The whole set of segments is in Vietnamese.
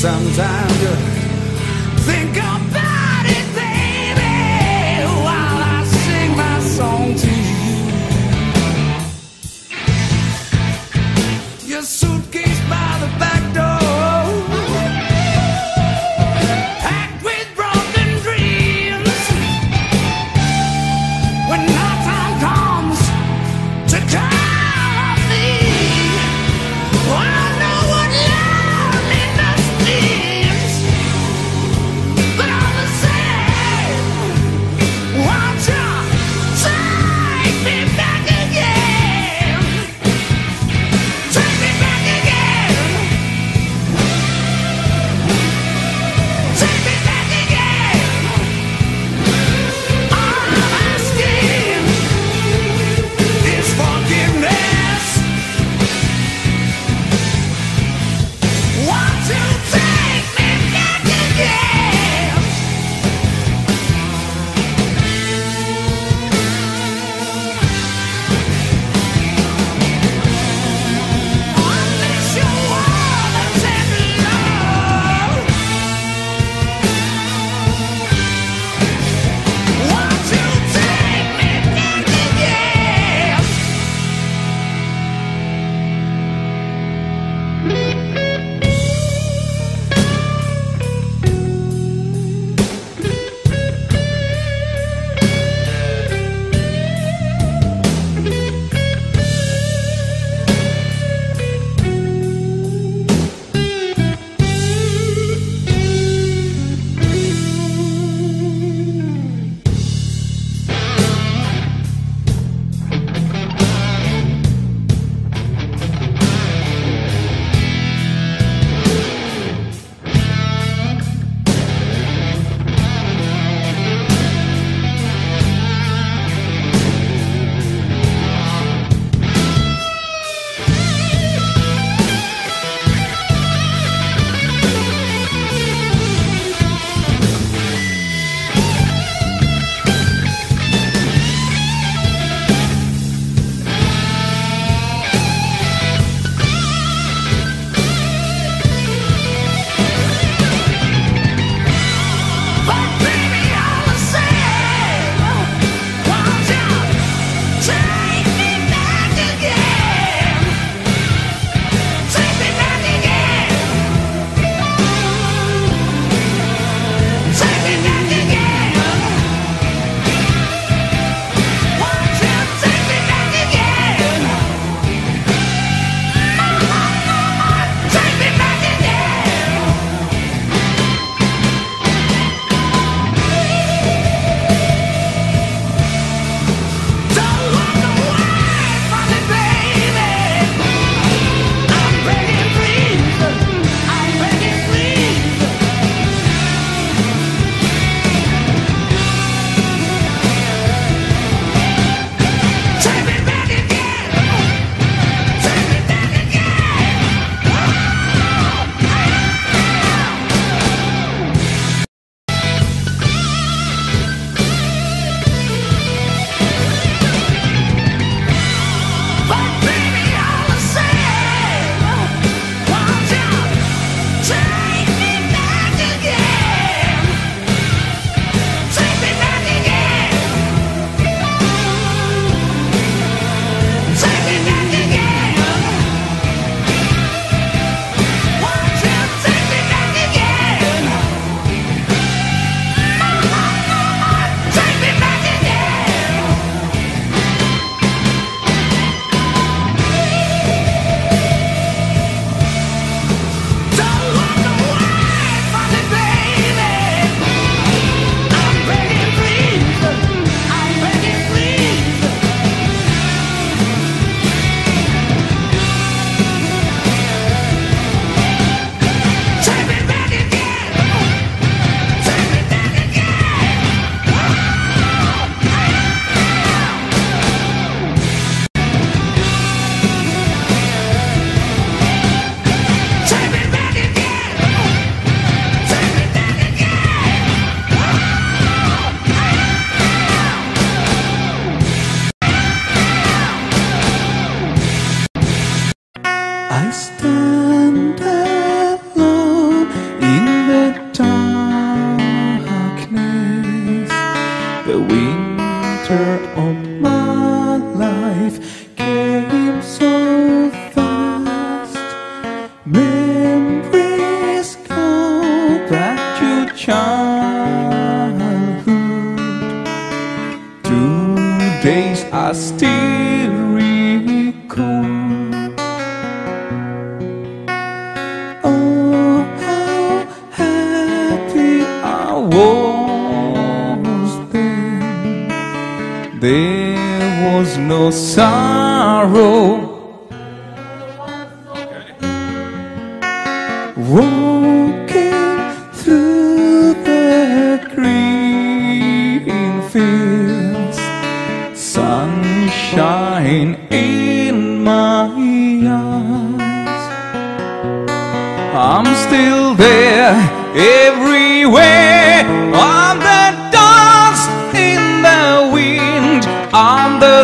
Sometimes you think I'm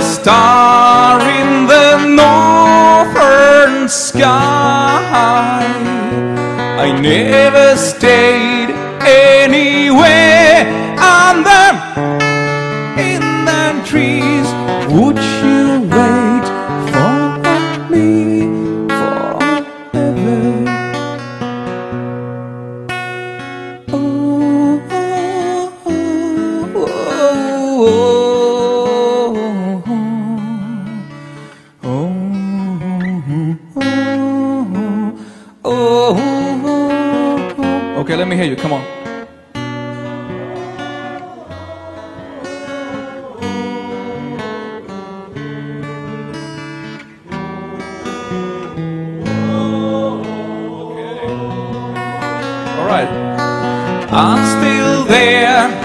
star in the northern sky. I never stay me hear you. Come on. I'm still there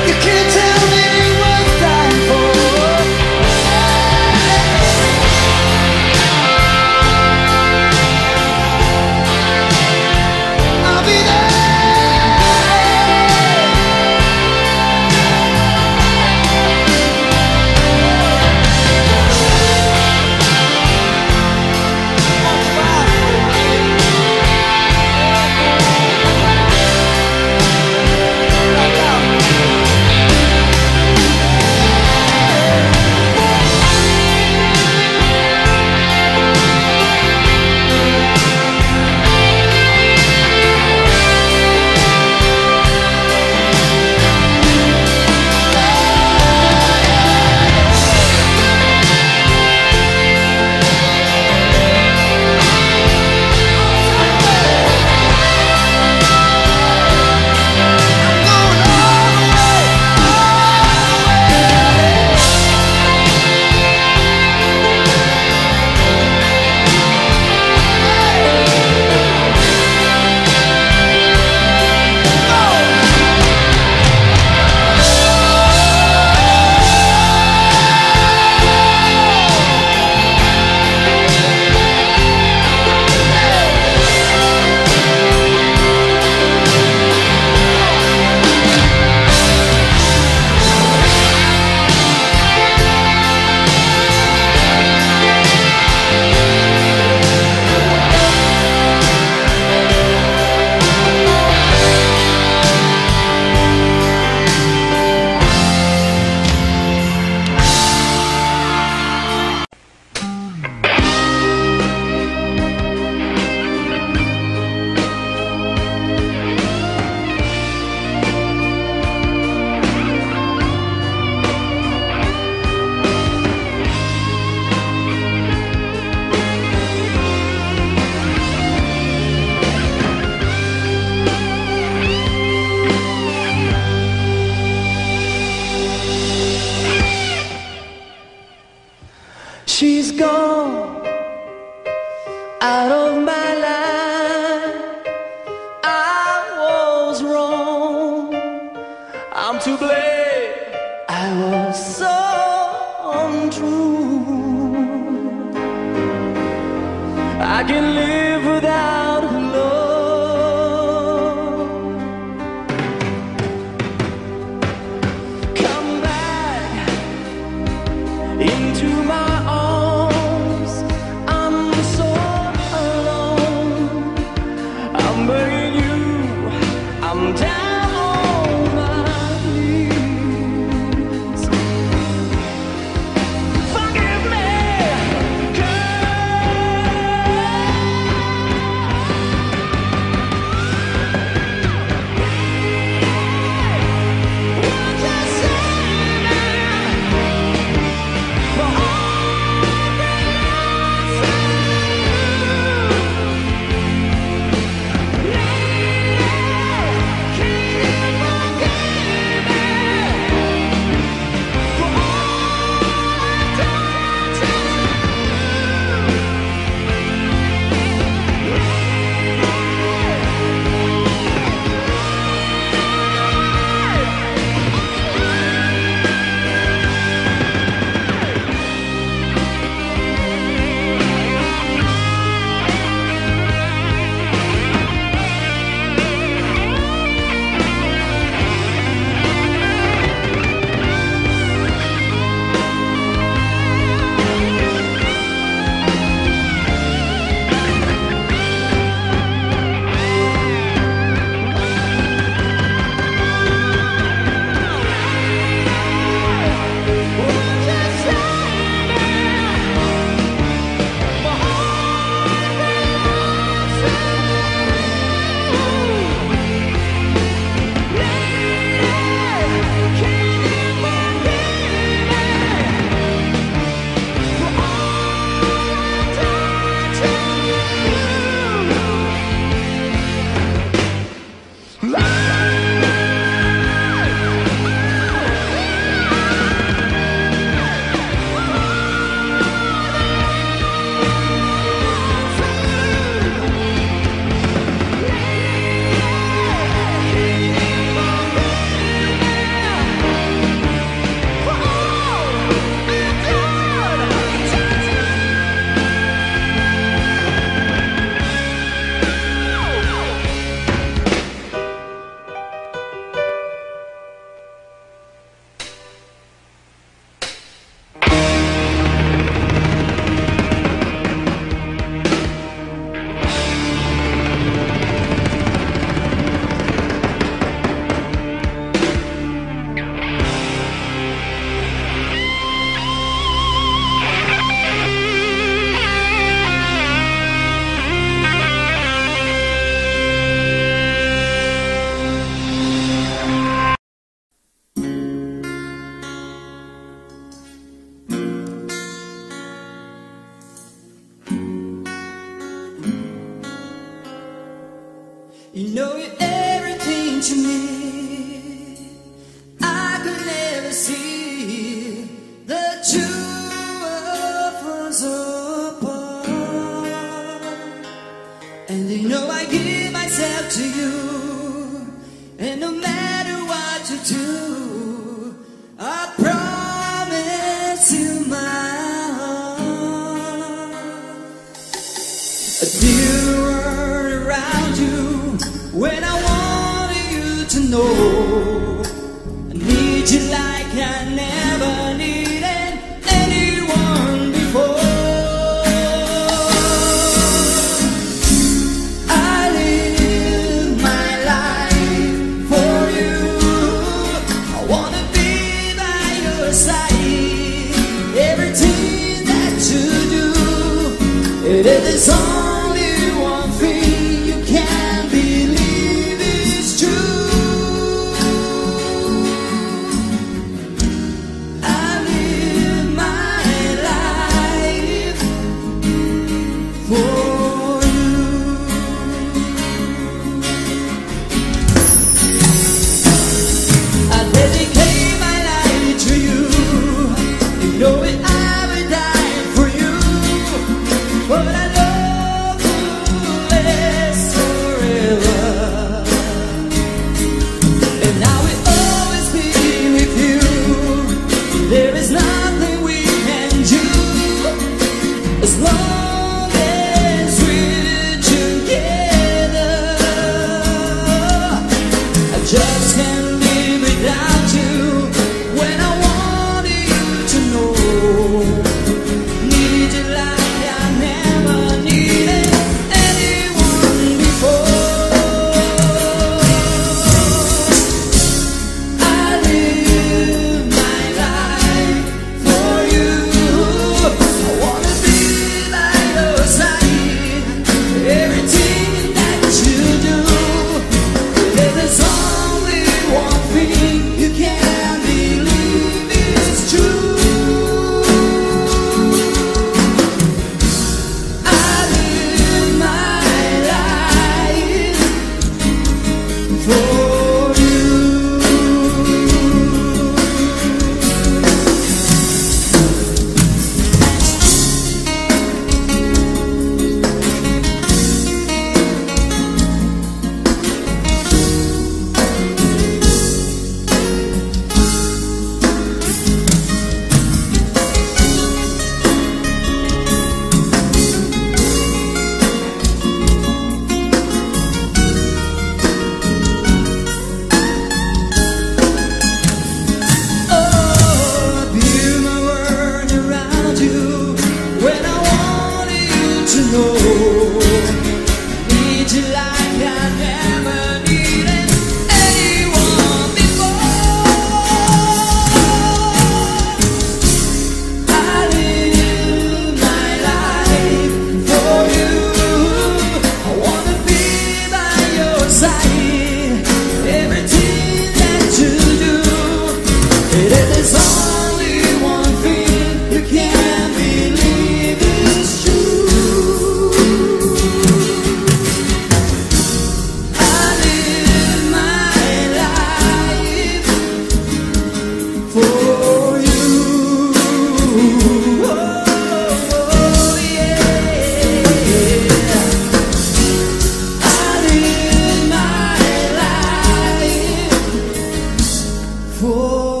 for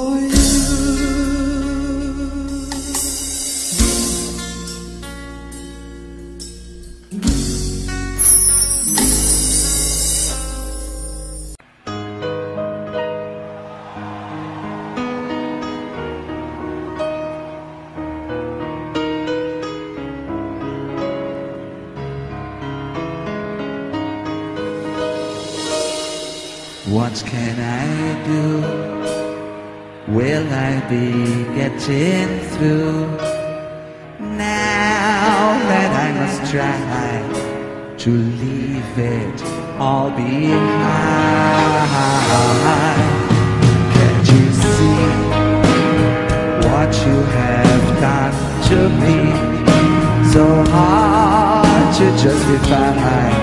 What's can will I be getting through? Now that I must try to leave it all behind. Can't you see what you have done to me? So hard to justify.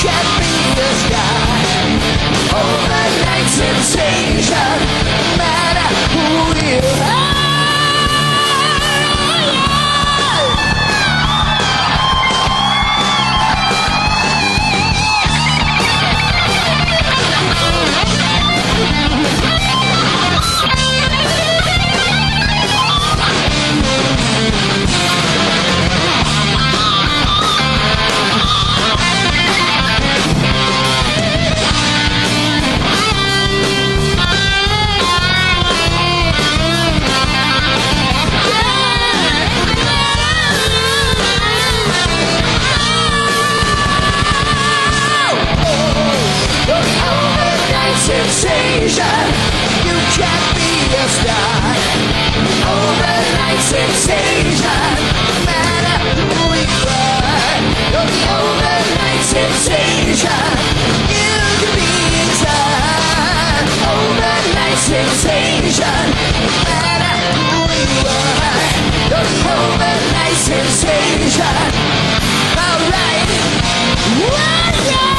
can't be sensation No matter who we You're the overnight sensation You Overnight sensation No matter who we are, the overnight sensation Alright yeah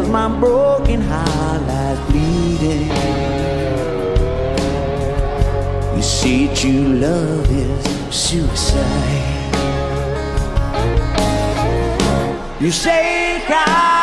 as my broken heart lies bleeding. You say true love is suicide. You say cry.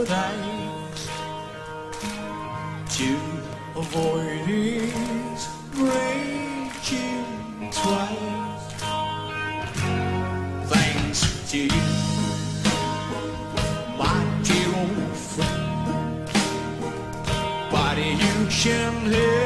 what I to avoid it, breaking twice. Thanks to you, my dear old friend, but you can live.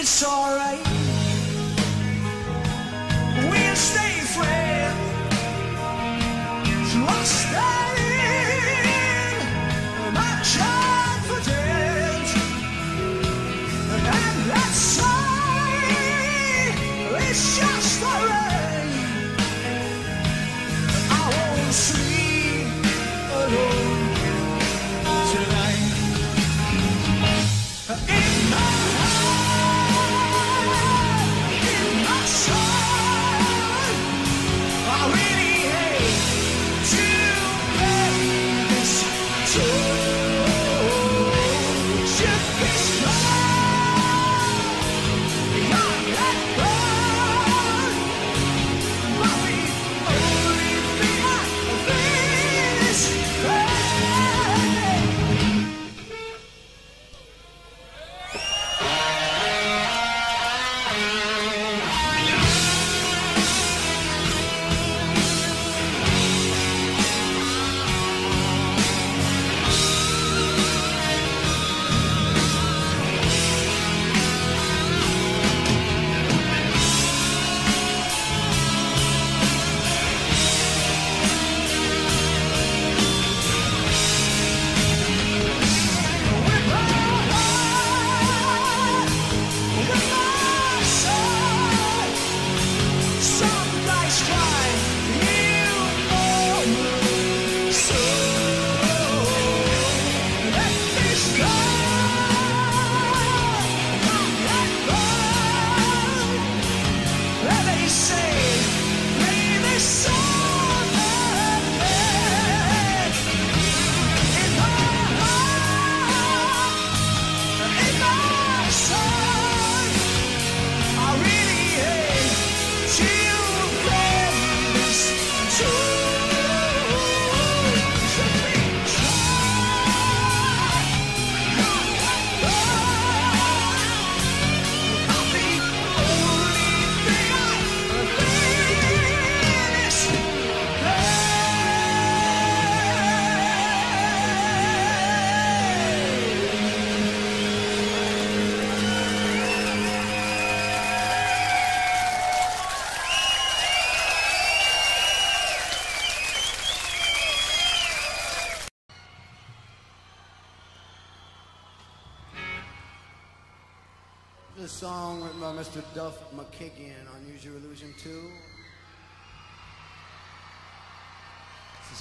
It's alright.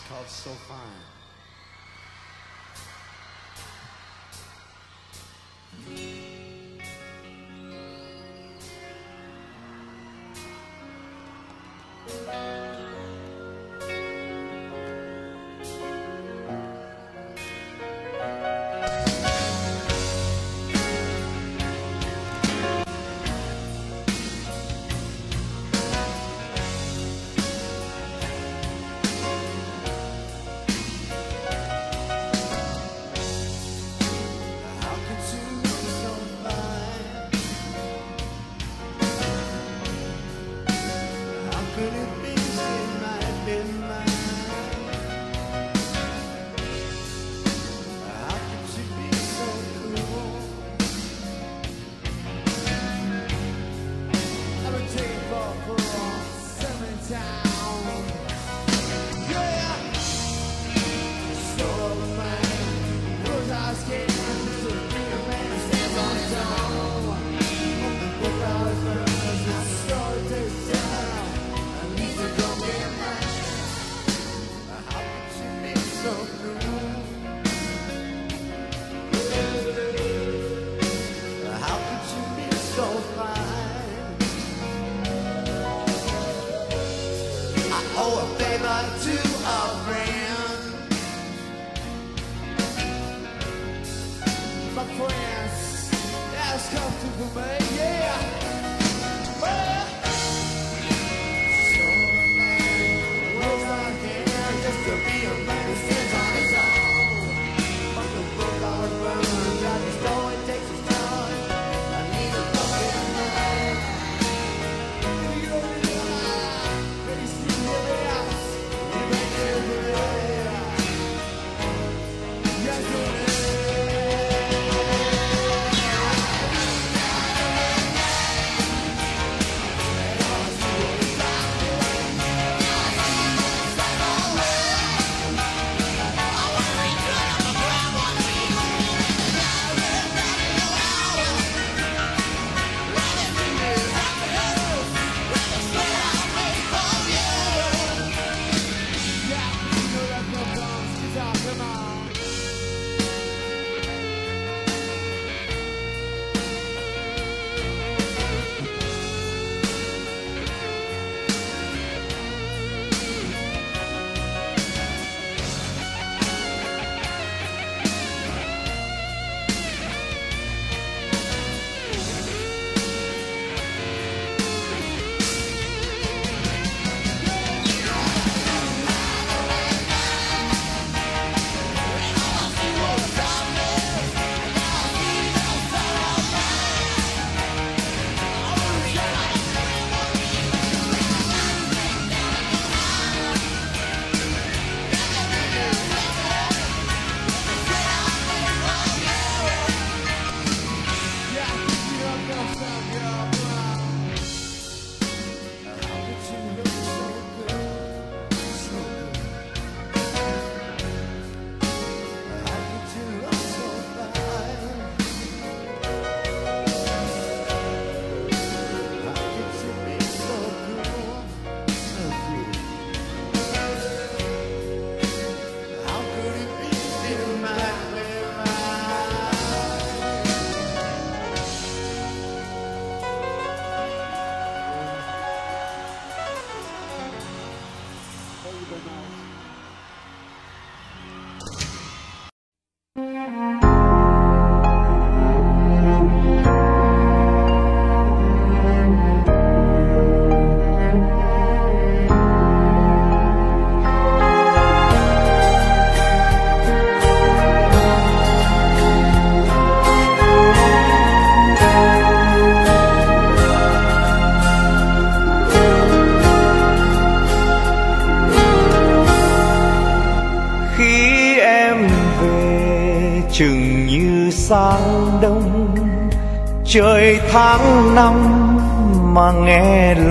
Called So Fine.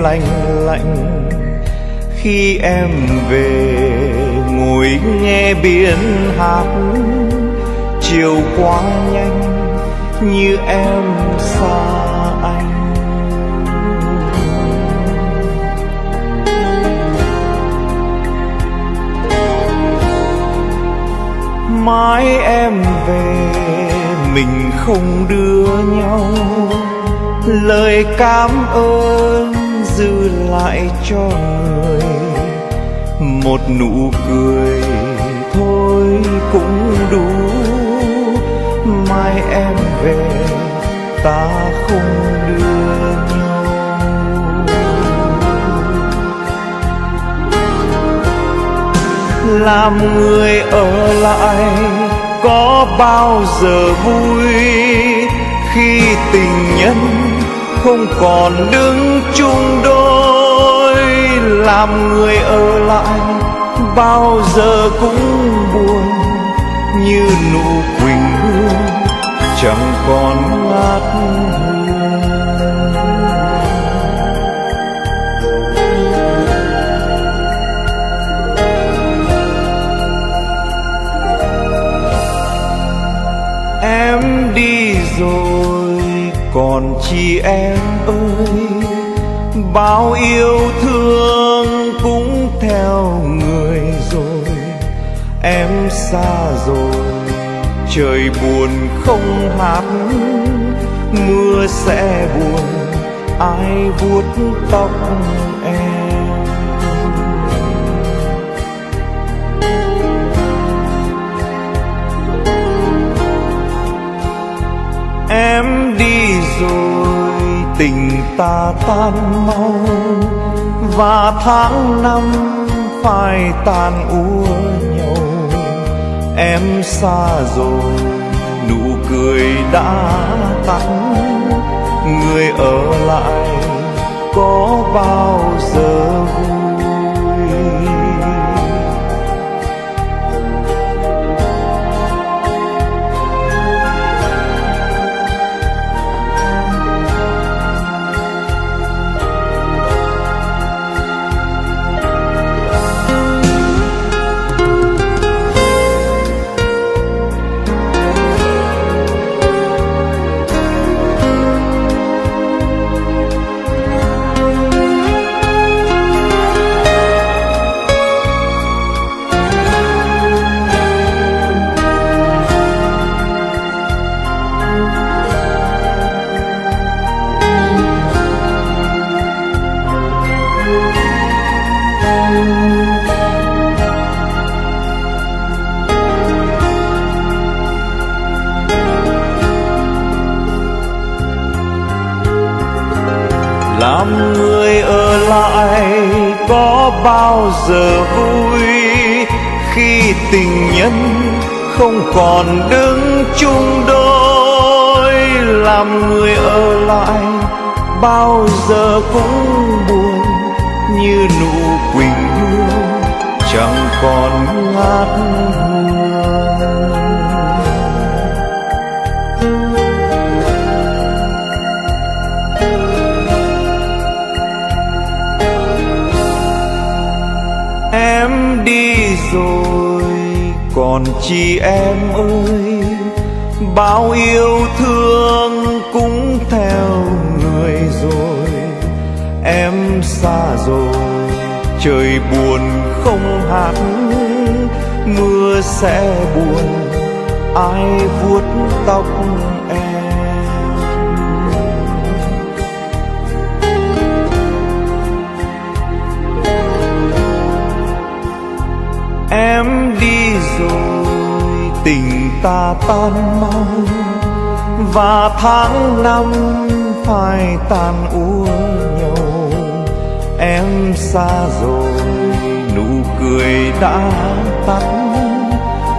Lạnh lạnh. Khi em về, ngồi nghe biển hát. Chiều quá nhanh như em xa anh. Mãi em về, mình không đưa nhau. Lời cảm ơn dư lại cho người. Một nụ cười thôi cũng đủ. Mai em về, ta không đưa nhau. Làm người ở lại có bao giờ vui khi tình nhân không còn đứng chung đôi? Làm người ở lại, bao giờ cũng buồn như nụ quỳnh hương chẳng còn ngát em đi rồi, còn chi em ơi, bao yêu thương theo người rồi, em xa rồi. Trời buồn không hát, mưa sẽ buồn, ai vuốt tóc em? Em đi rồi, tình ta tan mau, và tháng năm Phai tan úa nhau em xa rồi, nụ cười đã tắt. Người ở lại có bao giờ hát hương. Em đi rồi, còn chị em ơi, bao yêu thương cũng theo người rồi. Em xa rồi, trời buồn không hát mưa sẽ buồn, ai vuốt tóc em? Em đi rồi, tình ta tan mau, và tháng năm phải tàn úa nhau em xa rồi, nụ cười đã tắt